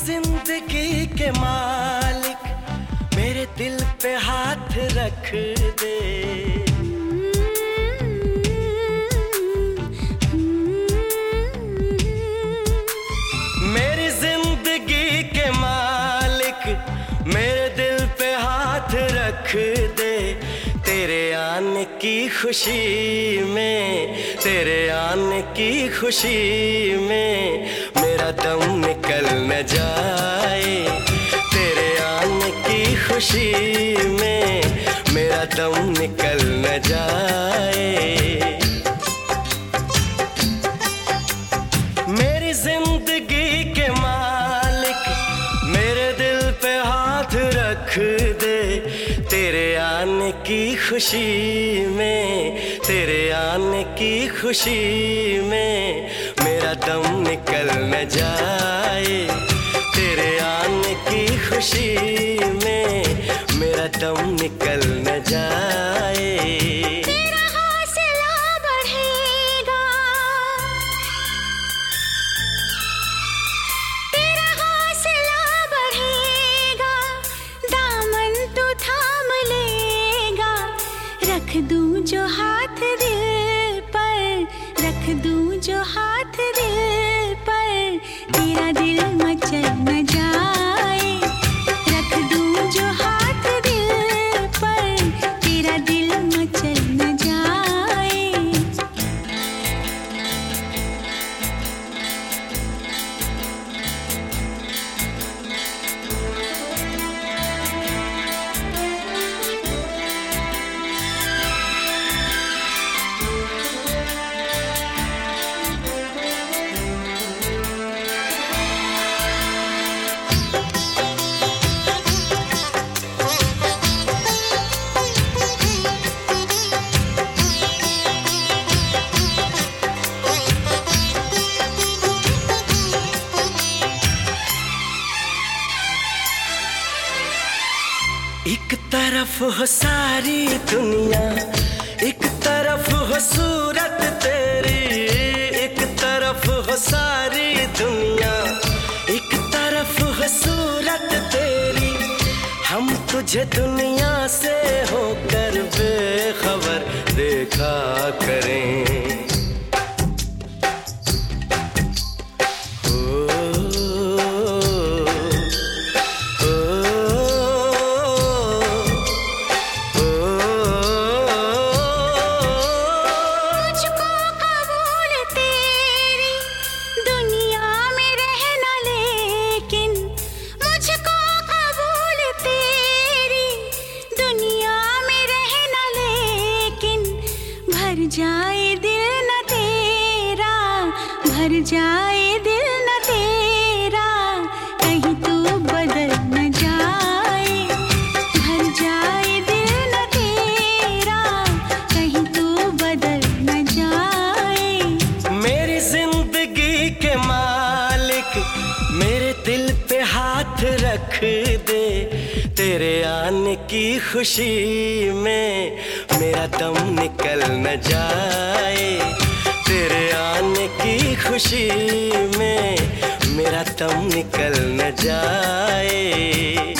ज़िंदगी के मालिक, मेरे दिल पे हाथ रख दे। मेरी ज़िंदगी के मालिक, मेरे दिल पे हाथ रख दे। तेरे आने की खुशी में, तेरे आने की खुशी में मेरा दम निकल न जाए। तेरे आने की खुशी में मेरा दम निकल न जाए। मेरी ज़िंदगी के मालिक, मेरे दिल पे हाथ रख दे। तेरे आने की खुशी में, तेरे आने की खुशी में मेरा दम निकल न जाए। तेरे आने की खुशी में मेरा दम निकल न जाए। एक तरफ़ हो सारी दुनिया, एक तरफ़ हो सूरत तेरी, एक तरफ़ हो सारी दुनिया, एक तरफ़ हो सूरत तेरी। हम तुझे दुनिया से होकर बेखबर देखा करें। जाए दिल न तेरा, कहीं तू बदल न जाए। भर जाए दिल न तेरा, कहीं तू बदल न जाए। मेरी ज़िंदगी के मालिक, मेरे दिल पे हाथ रख दे। तेरे आने की खुशी में मेरा दम निकल न जाए। तेरे आने की खुशी में मेरा तम निकल न जाए।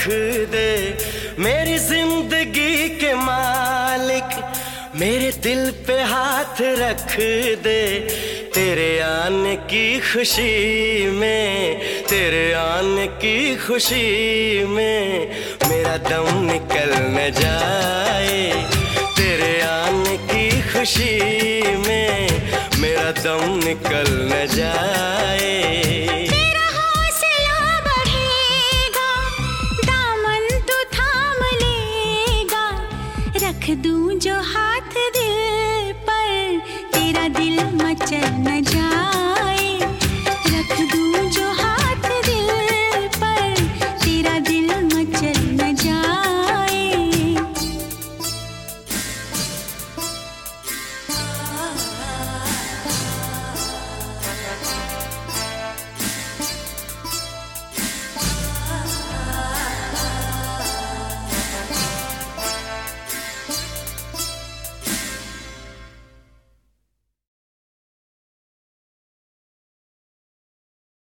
रख दे। मेरी ज़िंदगी के मालिक, मेरे दिल पे हाथ रख दे। तेरे आने की खुशी में, तेरे आने की खुशी में, मेरा दम निकल न जाए। तेरे आने की खुशी में, मेरा दम निकल न जाए। रख दूँ जो हाथ दिल पर तेरा दिल मचल न जा